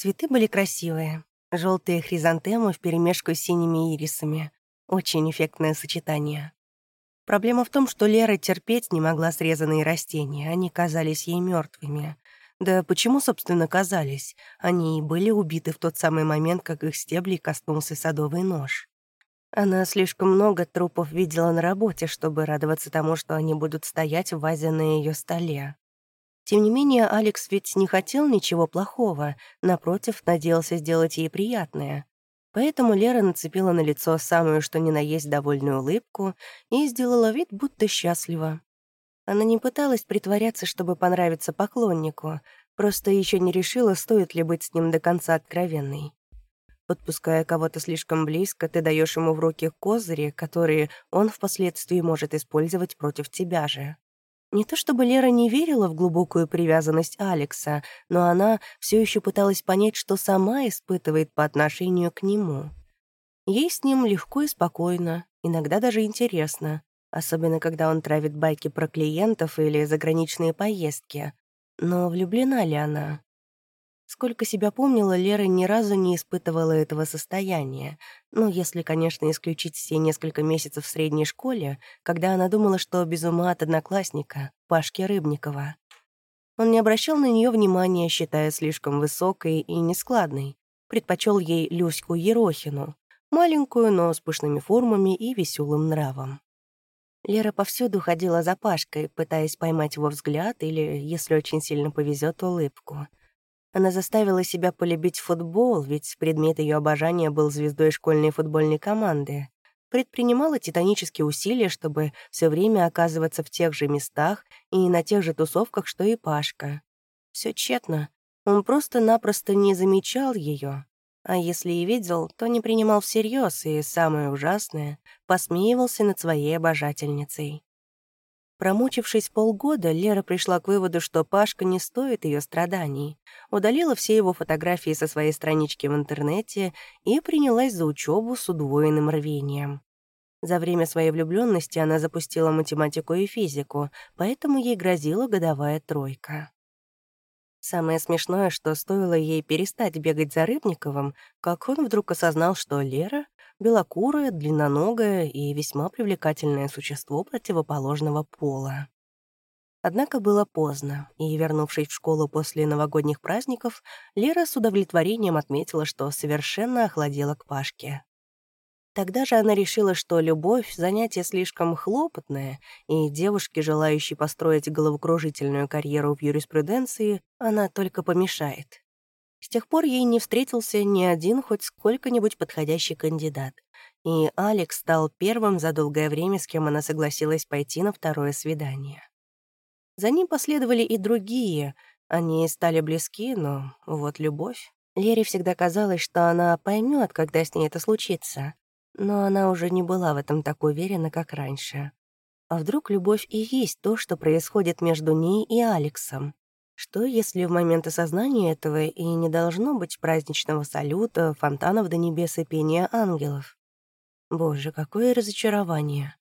Цветы были красивые. Желтые хризантемы вперемешку с синими ирисами. Очень эффектное сочетание. Проблема в том, что Лера терпеть не могла срезанные растения, они казались ей мертвыми. Да почему, собственно, казались? Они и были убиты в тот самый момент, как их стеблей коснулся садовый нож. Она слишком много трупов видела на работе, чтобы радоваться тому, что они будут стоять в вазе на ее столе. Тем не менее, Алекс ведь не хотел ничего плохого, напротив, надеялся сделать ей приятное. Поэтому Лера нацепила на лицо самую что ни на есть довольную улыбку и сделала вид, будто счастлива. Она не пыталась притворяться, чтобы понравиться поклоннику, просто еще не решила, стоит ли быть с ним до конца откровенной. Подпуская кого-то слишком близко, ты даешь ему в руки козыри, которые он впоследствии может использовать против тебя же. Не то чтобы Лера не верила в глубокую привязанность Алекса, но она все еще пыталась понять, что сама испытывает по отношению к нему. Ей с ним легко и спокойно, иногда даже интересно, особенно когда он травит байки про клиентов или заграничные поездки. Но влюблена ли она? Сколько себя помнила, Лера ни разу не испытывала этого состояния. Ну, если, конечно, исключить все несколько месяцев в средней школе, когда она думала, что без ума от одноклассника, Пашки Рыбникова. Он не обращал на нее внимания, считая слишком высокой и нескладной. Предпочел ей Люську Ерохину, маленькую, но с пышными формами и веселым нравом. Лера повсюду ходила за Пашкой, пытаясь поймать его взгляд или, если очень сильно повезет, улыбку — она заставила себя полюбить футбол, ведь предмет ее обожания был звездой школьной футбольной команды. Предпринимала титанические усилия, чтобы все время оказываться в тех же местах и на тех же тусовках, что и Пашка. Все тщетно. Он просто-напросто не замечал ее, а если и видел, то не принимал всерьез и, самое ужасное, посмеивался над своей обожательницей. Промучившись полгода, Лера пришла к выводу, что Пашка не стоит ее страданий, удалила все его фотографии со своей странички в интернете и принялась за учебу с удвоенным рвением. За время своей влюбленности она запустила математику и физику, поэтому ей грозила годовая тройка. Самое смешное, что стоило ей перестать бегать за Рыбниковым, как он вдруг осознал, что Лера белокурое, длинноногое и весьма привлекательное существо противоположного пола. Однако было поздно, и, вернувшись в школу после новогодних праздников, Лера с удовлетворением отметила, что совершенно охладела к Пашке. Тогда же она решила, что любовь — занятие слишком хлопотное, и девушке, желающей построить головокружительную карьеру в юриспруденции, она только помешает. С тех пор ей не встретился ни один хоть сколько-нибудь подходящий кандидат. И Алекс стал первым за долгое время, с кем она согласилась пойти на второе свидание. За ним последовали и другие. Они стали близки, но вот любовь. Лере всегда казалось, что она поймет, когда с ней это случится. Но она уже не была в этом так уверена, как раньше. А вдруг любовь и есть то, что происходит между ней и Алексом? Что, если в момент осознания этого и не должно быть праздничного салюта, фонтанов до небес и пения ангелов? Боже, какое разочарование.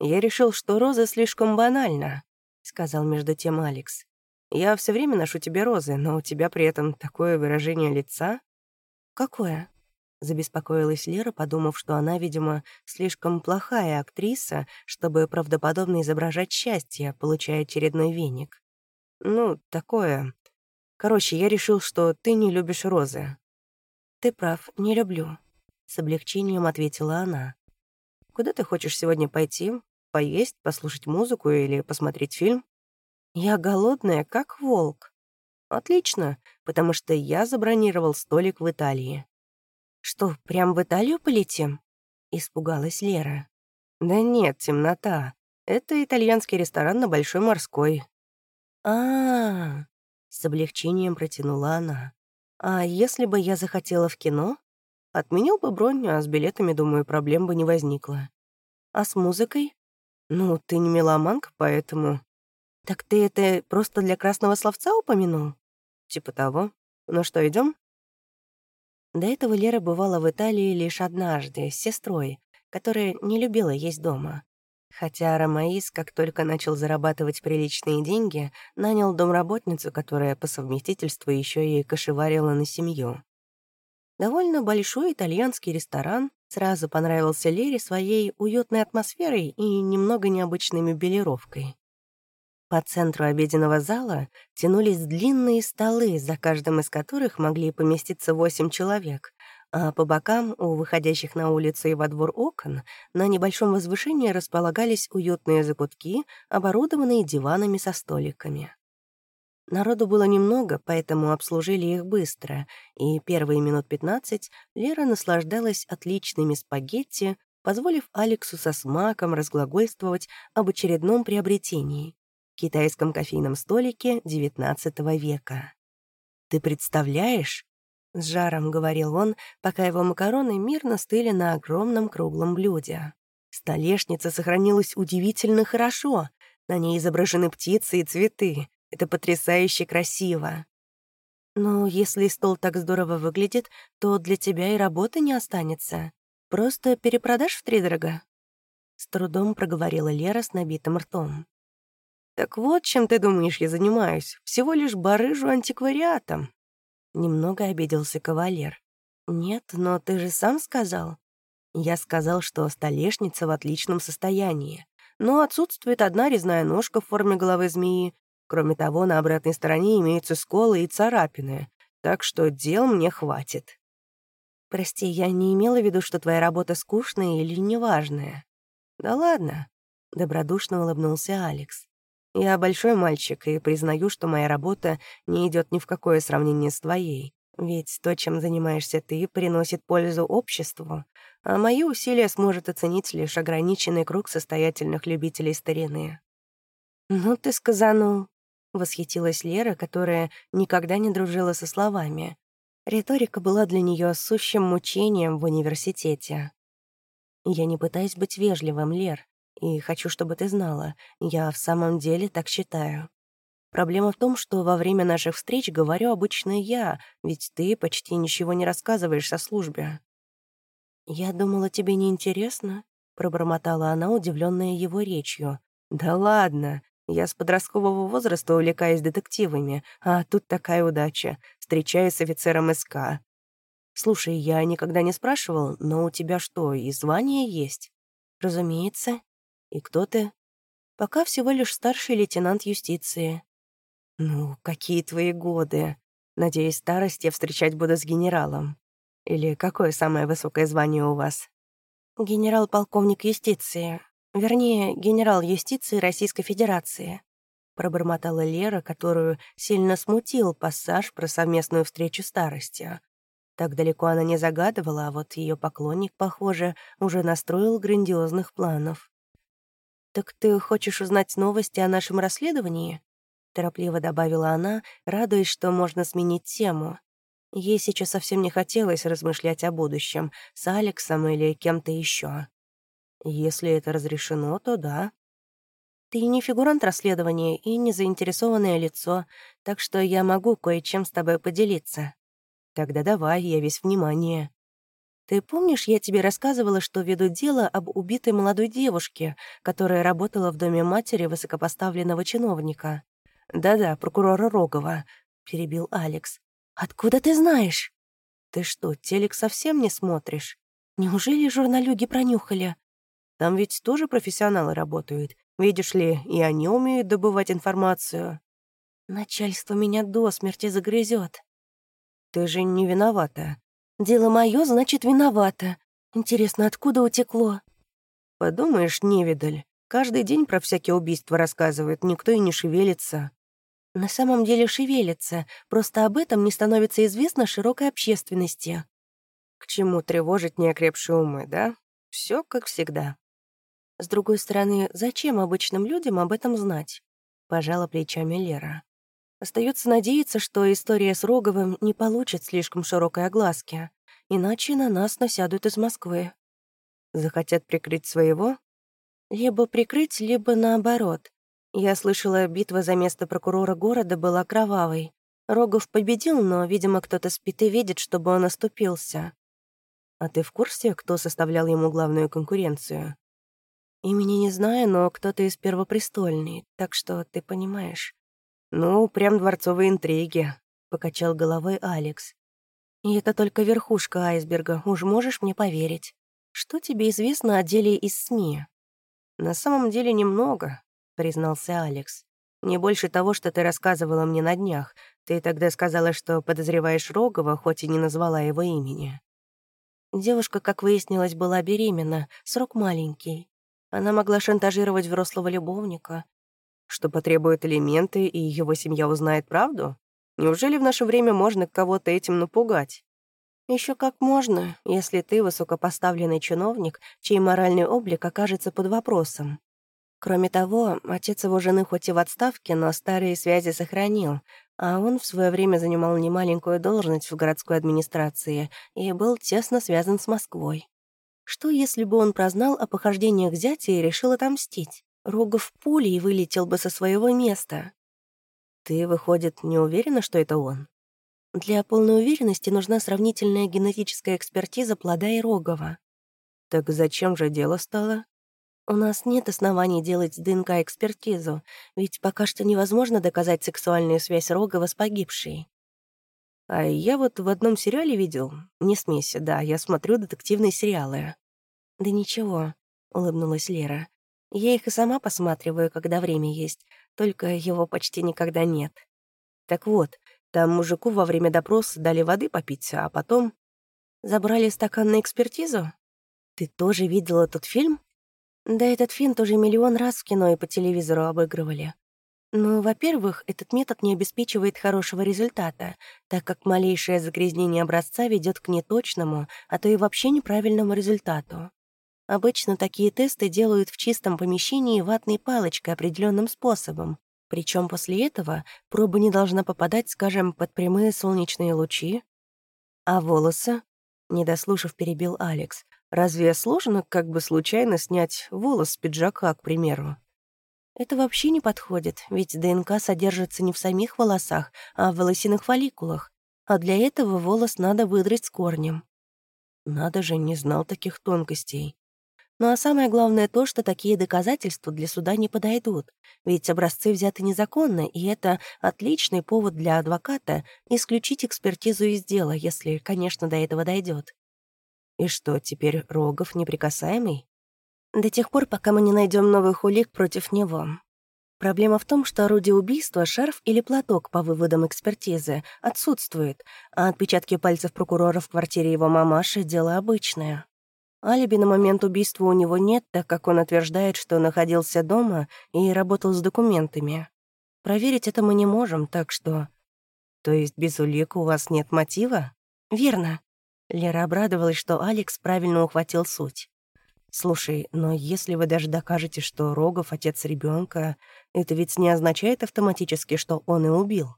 «Я решил, что роза слишком банальна», — сказал между тем Алекс. «Я все время ношу тебе розы, но у тебя при этом такое выражение лица». «Какое?» — забеспокоилась Лера, подумав, что она, видимо, слишком плохая актриса, чтобы правдоподобно изображать счастье, получая очередной веник. Ну, такое. Короче, я решил, что ты не любишь розы». «Ты прав, не люблю», — с облегчением ответила она. «Куда ты хочешь сегодня пойти? Поесть, послушать музыку или посмотреть фильм?» «Я голодная, как волк». «Отлично, потому что я забронировал столик в Италии». «Что, прям в Италию полетим?» — испугалась Лера. «Да нет, темнота. Это итальянский ресторан на Большой морской а, с облегчением протянула она. «А если бы я захотела в кино? Отменил бы бронь, а с билетами, думаю, проблем бы не возникло. А с музыкой? Ну, ты не меломанка, поэтому...» «Так ты это просто для красного словца упомянул?» «Типа того. Ну что, идем? До этого Лера бывала в Италии лишь однажды, с сестрой, которая не любила есть дома. Хотя Ромаис, как только начал зарабатывать приличные деньги, нанял домработницу, которая по совместительству еще и кошеварила на семью. Довольно большой итальянский ресторан сразу понравился Лере своей уютной атмосферой и немного необычной мебелировкой. По центру обеденного зала тянулись длинные столы, за каждым из которых могли поместиться восемь человек, а по бокам, у выходящих на улицу и во двор окон, на небольшом возвышении располагались уютные закутки, оборудованные диванами со столиками. Народу было немного, поэтому обслужили их быстро, и первые минут пятнадцать Лера наслаждалась отличными спагетти, позволив Алексу со смаком разглагольствовать об очередном приобретении — китайском кофейном столике XIX века. «Ты представляешь?» — с жаром говорил он, пока его макароны мирно стыли на огромном круглом блюде. Столешница сохранилась удивительно хорошо. На ней изображены птицы и цветы. Это потрясающе красиво. Но если стол так здорово выглядит, то для тебя и работы не останется. Просто перепродашь втридорога?» С трудом проговорила Лера с набитым ртом. «Так вот, чем ты думаешь, я занимаюсь? Всего лишь барыжу антиквариатом. Немного обиделся кавалер. «Нет, но ты же сам сказал». Я сказал, что столешница в отличном состоянии, но отсутствует одна резная ножка в форме головы змеи. Кроме того, на обратной стороне имеются сколы и царапины, так что дел мне хватит. Прости, я не имела в виду, что твоя работа скучная или неважная. Да ладно, — добродушно улыбнулся Алекс. Я большой мальчик и признаю, что моя работа не идет ни в какое сравнение с твоей. Ведь то, чем занимаешься ты, приносит пользу обществу, а мои усилия сможет оценить лишь ограниченный круг состоятельных любителей старины. «Ну ты сказанул», — восхитилась Лера, которая никогда не дружила со словами. Риторика была для нее сущим мучением в университете. «Я не пытаюсь быть вежливым, Лер. И хочу, чтобы ты знала, я в самом деле так считаю. Проблема в том, что во время наших встреч говорю обычно я, ведь ты почти ничего не рассказываешь со службе. «Я думала, тебе не интересно, пробормотала она, удивленная его речью. «Да ладно, я с подросткового возраста увлекаюсь детективами, а тут такая удача. Встречаюсь с офицером СК. Слушай, я никогда не спрашивал, но у тебя что, и звание есть?» «Разумеется», «И кто ты?» «Пока всего лишь старший лейтенант юстиции». «Ну, какие твои годы? Надеюсь, старость я встречать буду с генералом. Или какое самое высокое звание у вас?» «Генерал-полковник юстиции. Вернее, генерал юстиции Российской Федерации», пробормотала Лера, которую сильно смутил пассаж про совместную встречу старости. Так далеко она не загадывала, а вот ее поклонник, похоже, уже настроил грандиозных планов. «Так ты хочешь узнать новости о нашем расследовании?» Торопливо добавила она, радуясь, что можно сменить тему. Ей сейчас совсем не хотелось размышлять о будущем, с Алексом или кем-то еще. Если это разрешено, то да. Ты не фигурант расследования и не заинтересованное лицо, так что я могу кое-чем с тобой поделиться. Тогда давай, я весь внимание. Ты помнишь, я тебе рассказывала, что веду дело об убитой молодой девушке, которая работала в доме матери высокопоставленного чиновника? Да-да, прокурора Рогова, перебил Алекс. Откуда ты знаешь? Ты что, телек совсем не смотришь? Неужели журналюги пронюхали? Там ведь тоже профессионалы работают. Видишь ли, и они умеют добывать информацию. Начальство меня до смерти загрызет. Ты же не виновата. Дело мое, значит, виновата. Интересно, откуда утекло? Подумаешь, невидаль. Каждый день про всякие убийства рассказывает, никто и не шевелится. На самом деле шевелится, просто об этом не становится известно широкой общественности. К чему тревожить неокрепшие умы, да? Все как всегда. С другой стороны, зачем обычным людям об этом знать? Пожала плечами Лера. Остается надеяться, что история с Роговым не получит слишком широкой огласки, иначе на нас насядут из Москвы. Захотят прикрыть своего? Либо прикрыть, либо наоборот. Я слышала, битва за место прокурора города была кровавой. Рогов победил, но, видимо, кто-то спит и видит, чтобы он оступился. А ты в курсе, кто составлял ему главную конкуренцию? Имени не знаю, но кто-то из первопрестольной, так что ты понимаешь. Ну, прям дворцовые интриги, покачал головой Алекс. И это только верхушка айсберга, уж можешь мне поверить. Что тебе известно о деле из СМИ? На самом деле немного, признался Алекс. Не больше того, что ты рассказывала мне на днях. Ты тогда сказала, что подозреваешь Рогова, хоть и не назвала его имени. Девушка, как выяснилось, была беременна, срок маленький. Она могла шантажировать взрослого любовника. Что потребует элементы, и его семья узнает правду? Неужели в наше время можно кого-то этим напугать? Еще как можно, если ты высокопоставленный чиновник, чей моральный облик окажется под вопросом. Кроме того, отец его жены хоть и в отставке, но старые связи сохранил, а он в свое время занимал немаленькую должность в городской администрации и был тесно связан с Москвой. Что, если бы он прознал о похождениях зятя и решил отомстить? Рогов пулей вылетел бы со своего места. Ты, выходит, не уверена, что это он? Для полной уверенности нужна сравнительная генетическая экспертиза плода и Рогова. Так зачем же дело стало? У нас нет оснований делать ДНК-экспертизу, ведь пока что невозможно доказать сексуальную связь Рогова с погибшей. А я вот в одном сериале видел, не смейся, да, я смотрю детективные сериалы. Да ничего, улыбнулась Лера. Я их и сама посматриваю, когда время есть, только его почти никогда нет. Так вот, там мужику во время допроса дали воды попить, а потом... Забрали стакан на экспертизу? Ты тоже видела тот фильм? Да этот фильм тоже миллион раз в кино и по телевизору обыгрывали. Ну, во-первых, этот метод не обеспечивает хорошего результата, так как малейшее загрязнение образца ведет к неточному, а то и вообще неправильному результату. Обычно такие тесты делают в чистом помещении ватной палочкой определенным способом. Причем после этого проба не должна попадать, скажем, под прямые солнечные лучи. А волосы? Не дослушав, перебил Алекс. Разве сложно как бы случайно снять волос с пиджака, к примеру? Это вообще не подходит, ведь ДНК содержится не в самих волосах, а в волосяных фолликулах. А для этого волос надо выдрать с корнем. Надо же, не знал таких тонкостей. Ну а самое главное то, что такие доказательства для суда не подойдут, ведь образцы взяты незаконно, и это отличный повод для адвоката исключить экспертизу из дела, если, конечно, до этого дойдет. И что, теперь Рогов неприкасаемый? До тех пор, пока мы не найдем новых улик против него. Проблема в том, что орудие убийства, шарф или платок по выводам экспертизы, отсутствует, а отпечатки пальцев прокурора в квартире его мамаши — дело обычное. Алиби на момент убийства у него нет, так как он утверждает, что находился дома и работал с документами. Проверить это мы не можем, так что... То есть без улик у вас нет мотива? Верно. Лера обрадовалась, что Алекс правильно ухватил суть. «Слушай, но если вы даже докажете, что Рогов — отец ребенка, это ведь не означает автоматически, что он и убил».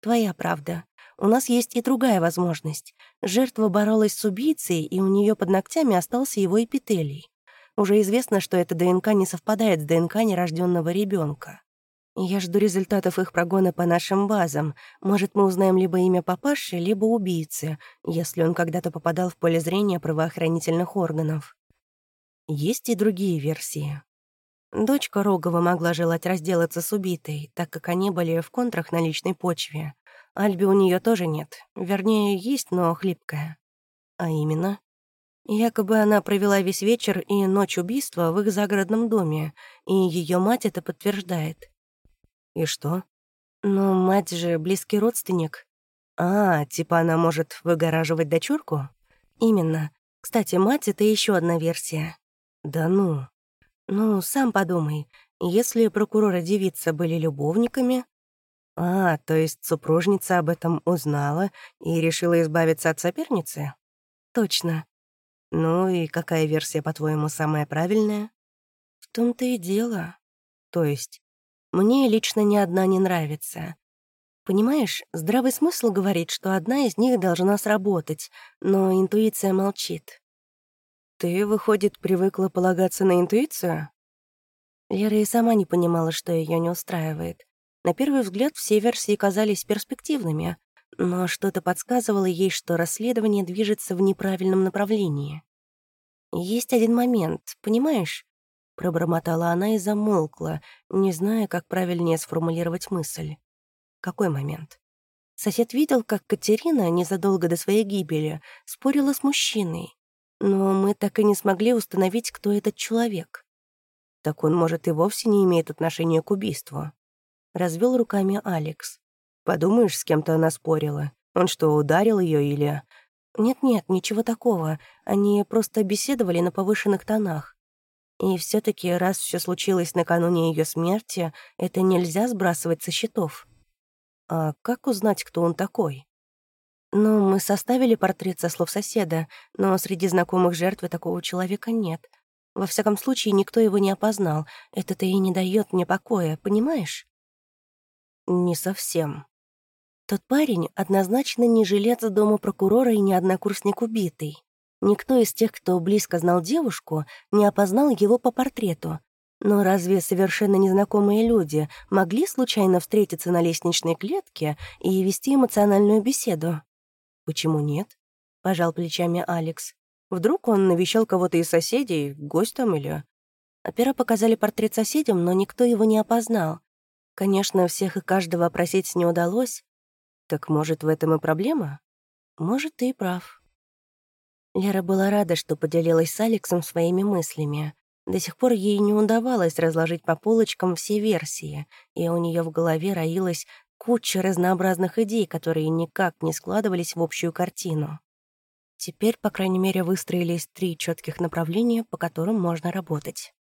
«Твоя правда. У нас есть и другая возможность. Жертва боролась с убийцей, и у нее под ногтями остался его эпителий. Уже известно, что эта ДНК не совпадает с ДНК нерожденного ребенка. Я жду результатов их прогона по нашим базам. Может, мы узнаем либо имя папаши, либо убийцы, если он когда-то попадал в поле зрения правоохранительных органов. Есть и другие версии. Дочка Рогова могла желать разделаться с убитой, так как они были в контрах на личной почве. Альби у нее тоже нет. Вернее, есть, но хлипкая. А именно? Якобы она провела весь вечер и ночь убийства в их загородном доме, и ее мать это подтверждает. И что? Ну, мать же близкий родственник. А, типа она может выгораживать дочурку? Именно. Кстати, мать — это еще одна версия. Да ну. Ну, сам подумай. Если прокурор и девица были любовниками... А, то есть супружница об этом узнала и решила избавиться от соперницы? Точно. Ну и какая версия, по-твоему, самая правильная? В том-то и дело. То есть? Мне лично ни одна не нравится. Понимаешь, здравый смысл говорит, что одна из них должна сработать, но интуиция молчит. Ты, выходит, привыкла полагаться на интуицию? Лера и сама не понимала, что ее не устраивает. На первый взгляд все версии казались перспективными, но что-то подсказывало ей, что расследование движется в неправильном направлении. «Есть один момент, понимаешь?» — Пробормотала она и замолкла, не зная, как правильнее сформулировать мысль. Какой момент? Сосед видел, как Катерина незадолго до своей гибели спорила с мужчиной, но мы так и не смогли установить, кто этот человек. Так он, может, и вовсе не имеет отношения к убийству. Развел руками Алекс. Подумаешь, с кем-то она спорила. Он что, ударил ее или... Нет-нет, ничего такого. Они просто беседовали на повышенных тонах. И все таки раз все случилось накануне ее смерти, это нельзя сбрасывать со счетов. А как узнать, кто он такой? Ну, мы составили портрет со слов соседа, но среди знакомых жертвы такого человека нет. Во всяком случае, никто его не опознал. Это-то и не дает мне покоя, понимаешь? Не совсем. Тот парень однозначно не жилец дома прокурора и не однокурсник убитый. Никто из тех, кто близко знал девушку, не опознал его по портрету, но разве совершенно незнакомые люди могли случайно встретиться на лестничной клетке и вести эмоциональную беседу? «Почему нет?» — пожал плечами Алекс. «Вдруг он навещал кого-то из соседей, гость там или...» Опера показали портрет соседям, но никто его не опознал. Конечно, всех и каждого опросить не удалось. Так может, в этом и проблема? Может, ты и прав. Лера была рада, что поделилась с Алексом своими мыслями. До сих пор ей не удавалось разложить по полочкам все версии, и у нее в голове роилась куча разнообразных идей, которые никак не складывались в общую картину. Теперь, по крайней мере, выстроились три четких направления, по которым можно работать.